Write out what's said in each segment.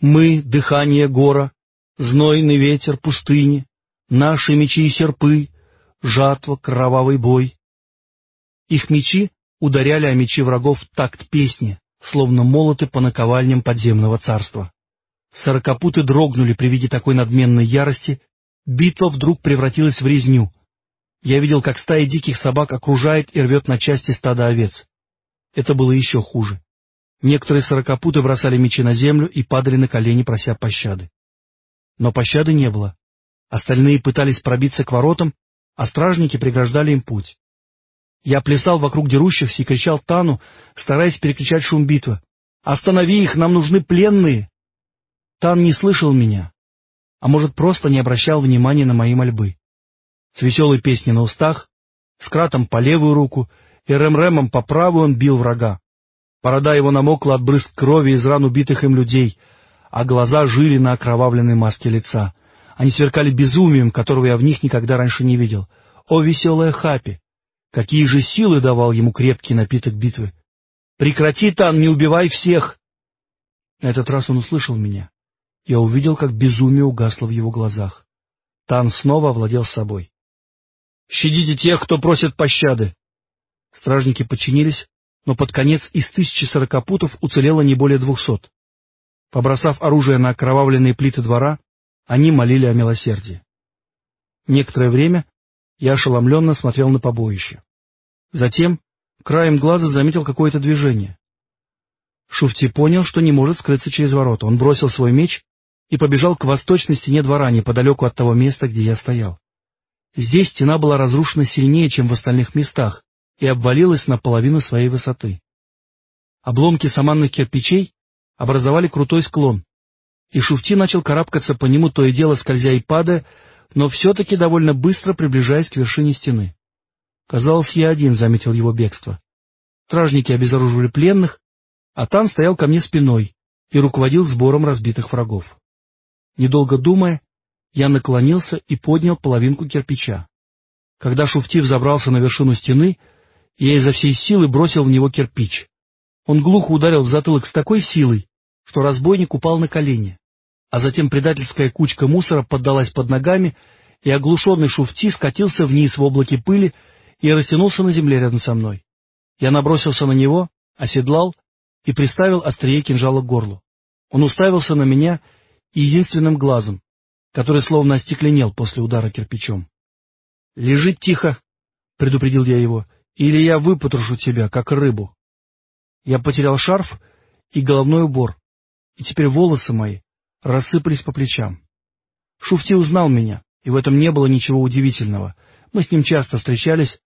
Мы — дыхание гора, знойный ветер пустыни, наши мечи и серпы, жатва, кровавый бой. Их мечи ударяли о мечи врагов в такт песни, словно молоты по наковальням подземного царства. Сорокопуты дрогнули при виде такой надменной ярости, битва вдруг превратилась в резню. Я видел, как стая диких собак окружает и рвет на части стада овец. Это было еще хуже. Некоторые сорокопуты бросали мечи на землю и падали на колени, прося пощады. Но пощады не было. Остальные пытались пробиться к воротам, а стражники преграждали им путь. Я плясал вокруг дерущихся и кричал Тану, стараясь перекричать шум битвы. «Останови их, нам нужны пленные!» Тан не слышал меня, а может, просто не обращал внимания на мои мольбы. С веселой песней на устах, с кратом по левую руку и рэм-рэмом по правую он бил врага. Борода его намокла от брызг крови из ран убитых им людей, а глаза жили на окровавленной маске лица. Они сверкали безумием, которого я в них никогда раньше не видел. О, веселая Хапи! Какие же силы давал ему крепкий напиток битвы! «Прекрати, Тан, не убивай всех!» На этот раз он услышал меня. Я увидел, как безумие угасло в его глазах. Тан снова овладел собой. «Щадите тех, кто просит пощады!» Стражники подчинились, но под конец из тысячи сорокопутов уцелело не более двухсот. Побросав оружие на окровавленные плиты двора, они молили о милосердии. Некоторое время я ошеломленно смотрел на побоище. Затем краем глаза заметил какое-то движение. Шуфти понял, что не может скрыться через ворота. Он бросил свой меч и побежал к восточной стене двора, неподалеку от того места, где я стоял. Здесь стена была разрушена сильнее, чем в остальных местах, и обвалилась на половину своей высоты. Обломки саманных кирпичей образовали крутой склон, и Шуфти начал карабкаться по нему, то и дело скользя и падая, но все-таки довольно быстро приближаясь к вершине стены. Казалось, я один заметил его бегство. Стражники обезоруживали пленных, а Тан стоял ко мне спиной и руководил сбором разбитых врагов. Недолго думая, я наклонился и поднял половинку кирпича. Когда Шуфти взобрался на вершину стены, я изо всей силы бросил в него кирпич. Он глухо ударил в затылок с такой силой, что разбойник упал на колени а затем предательская кучка мусора поддалась под ногами, и оглушенный шуфти скатился вниз в облаке пыли и растянулся на земле рядом со мной. Я набросился на него, оседлал и приставил острие кинжала к горлу. Он уставился на меня единственным глазом, который словно остекленел после удара кирпичом. — Лежи тихо, — предупредил я его, — или я выпотрошу тебя, как рыбу. Я потерял шарф и головной убор, и теперь волосы мои рассыпались по плечам. Шуфти узнал меня, и в этом не было ничего удивительного. Мы с ним часто встречались,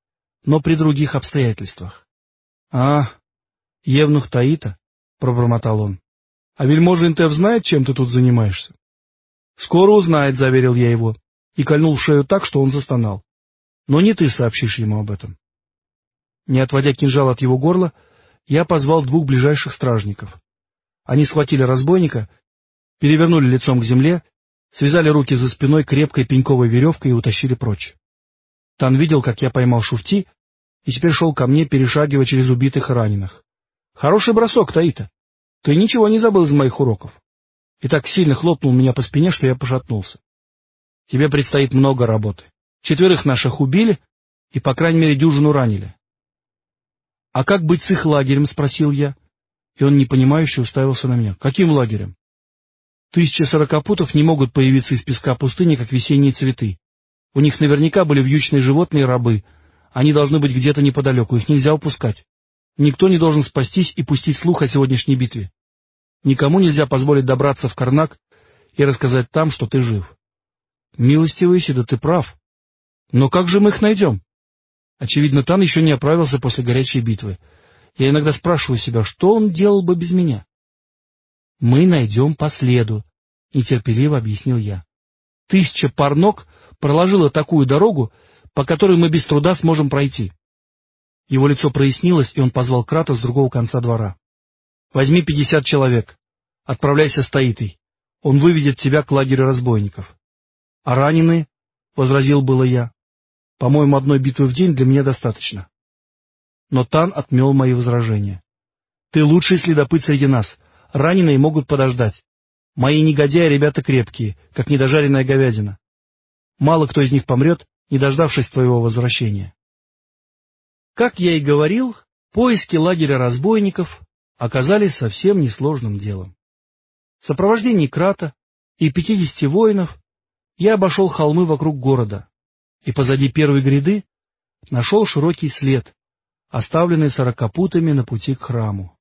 но при других обстоятельствах. — А, Евнух Таита, — пробормотал он. — А вельможа Интев знает, чем ты тут занимаешься? — Скоро узнает, — заверил я его, и кольнул шею так, что он застонал. — Но не ты сообщишь ему об этом. Не отводя кинжал от его горла, я позвал двух ближайших стражников. Они схватили разбойника перевернули лицом к земле, связали руки за спиной крепкой пеньковой веревкой и утащили прочь. Тан видел, как я поймал шуфти, и теперь шел ко мне, перешагивая через убитых и раненых. — Хороший бросок, Таита. Ты ничего не забыл из моих уроков. И так сильно хлопнул меня по спине, что я пошатнулся. Тебе предстоит много работы. Четверых наших убили, и, по крайней мере, дюжину ранили. — А как быть с их лагерем? — спросил я. И он непонимающе уставился на меня. — Каким лагерем? Тысячи сорокопутов не могут появиться из песка пустыни, как весенние цветы. У них наверняка были вьючные животные рабы. Они должны быть где-то неподалеку, их нельзя упускать. Никто не должен спастись и пустить слух о сегодняшней битве. Никому нельзя позволить добраться в Карнак и рассказать там, что ты жив. Милостивый Сида, ты прав. Но как же мы их найдем? Очевидно, Тан еще не оправился после горячей битвы. Я иногда спрашиваю себя, что он делал бы без меня? мы найдем по следу, — нетерпеливо объяснил я. Тысяча пар ног проложила такую дорогу, по которой мы без труда сможем пройти. Его лицо прояснилось, и он позвал Крата с другого конца двора. — Возьми пятьдесят человек. Отправляйся с Таитой. Он выведет тебя к лагерю разбойников. — А раненые? — возразил было я. — По-моему, одной битвы в день для меня достаточно. Но Тан отмел мои возражения. — Ты лучший следопыт среди нас. Раненые могут подождать. Мои негодяи ребята крепкие, как недожаренная говядина. Мало кто из них помрет, не дождавшись твоего возвращения. Как я и говорил, поиски лагеря разбойников оказались совсем несложным делом. В сопровождении Крата и пятидесяти воинов я обошел холмы вокруг города, и позади первой гряды нашел широкий след, оставленный сорокопутами на пути к храму.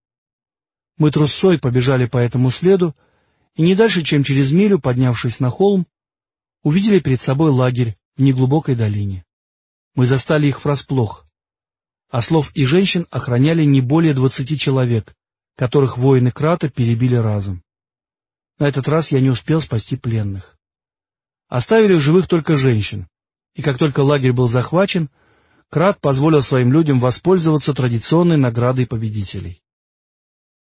Мы трусцой побежали по этому следу, и не дальше, чем через милю, поднявшись на холм, увидели перед собой лагерь в неглубокой долине. Мы застали их врасплох. Ослов и женщин охраняли не более двадцати человек, которых воины Крата перебили разом. На этот раз я не успел спасти пленных. Оставили в живых только женщин, и как только лагерь был захвачен, Крат позволил своим людям воспользоваться традиционной наградой победителей.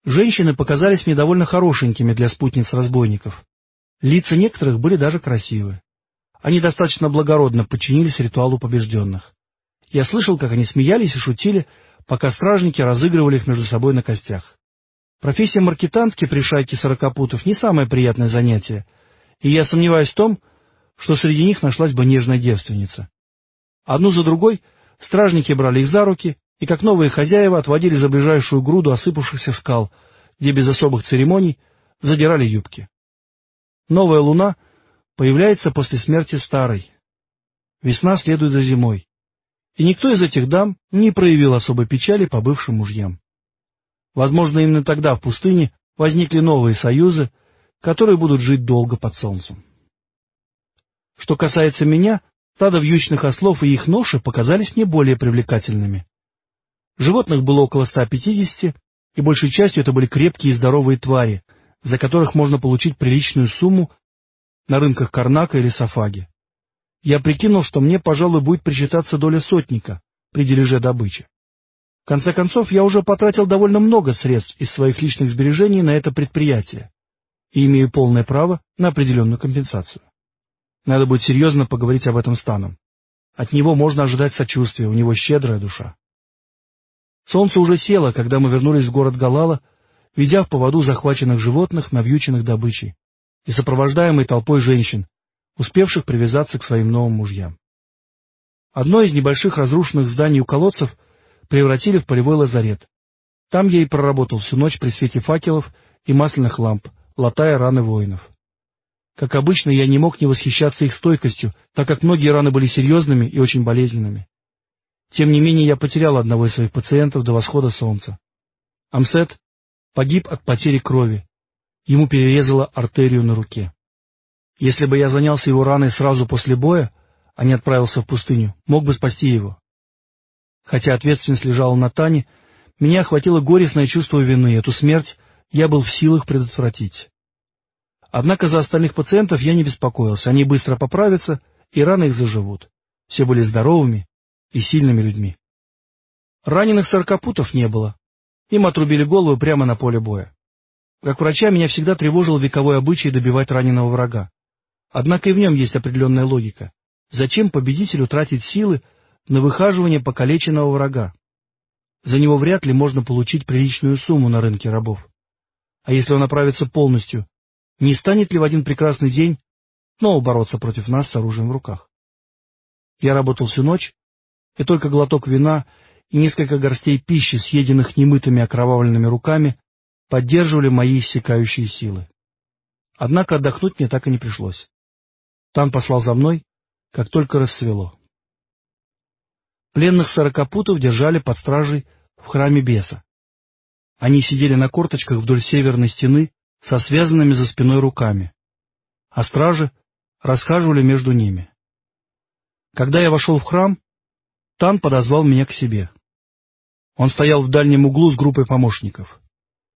Женщины показались мне довольно хорошенькими для спутниц разбойников. Лица некоторых были даже красивы. Они достаточно благородно подчинились ритуалу побежденных. Я слышал, как они смеялись и шутили, пока стражники разыгрывали их между собой на костях. Профессия маркетантки при шайке сорокопутов не самое приятное занятие, и я сомневаюсь в том, что среди них нашлась бы нежная девственница. Одну за другой стражники брали их за руки и, как новые хозяева, отводили за ближайшую груду осыпавшихся скал, где без особых церемоний задирали юбки. Новая луна появляется после смерти старой. Весна следует за зимой. И никто из этих дам не проявил особой печали по бывшим мужьям. Возможно, именно тогда в пустыне возникли новые союзы, которые будут жить долго под солнцем. Что касается меня, стадо вьючных ослов и их ноши показались мне более привлекательными. Животных было около 150, и большей частью это были крепкие и здоровые твари, за которых можно получить приличную сумму на рынках Карнака или Сафаги. Я прикинул, что мне, пожалуй, будет причитаться доля сотника при дележе добычи. В конце концов, я уже потратил довольно много средств из своих личных сбережений на это предприятие и имею полное право на определенную компенсацию. Надо будет серьезно поговорить об этом с Таном. От него можно ожидать сочувствия, у него щедрая душа. Солнце уже село, когда мы вернулись в город Галала, ведя в поводу захваченных животных, навьюченных добычей, и сопровождаемой толпой женщин, успевших привязаться к своим новым мужьям. Одно из небольших разрушенных зданий у колодцев превратили в полевой лазарет. Там я и проработал всю ночь при свете факелов и масляных ламп, латая раны воинов. Как обычно, я не мог не восхищаться их стойкостью, так как многие раны были серьезными и очень болезненными. Тем не менее, я потерял одного из своих пациентов до восхода солнца. Амсет погиб от потери крови. Ему перерезало артерию на руке. Если бы я занялся его раной сразу после боя, а не отправился в пустыню, мог бы спасти его. Хотя ответственность лежала на Тане, меня охватило горестное чувство вины, эту смерть я был в силах предотвратить. Однако за остальных пациентов я не беспокоился, они быстро поправятся, и рано их заживут. Все были здоровыми и сильными людьми. Раненых сорокопутов не было. Им отрубили голову прямо на поле боя. Как врача меня всегда тревожил вековой обычай добивать раненого врага. Однако и в нем есть определенная логика. Зачем победителю тратить силы на выхаживание покалеченного врага? За него вряд ли можно получить приличную сумму на рынке рабов. А если он оправится полностью, не станет ли в один прекрасный день снова бороться против нас с оружием в руках? Я работал всю ночь, и только глоток вина и несколько горстей пищи, съеденных немытыми окровавленными руками, поддерживали мои иссякающие силы. Однако отдохнуть мне так и не пришлось. Тан послал за мной, как только рассвело. Пленных сорокопутов держали под стражей в храме беса. Они сидели на корточках вдоль северной стены со связанными за спиной руками, а стражи расхаживали между ними. Когда я вошел в храм, Тан подозвал меня к себе. Он стоял в дальнем углу с группой помощников.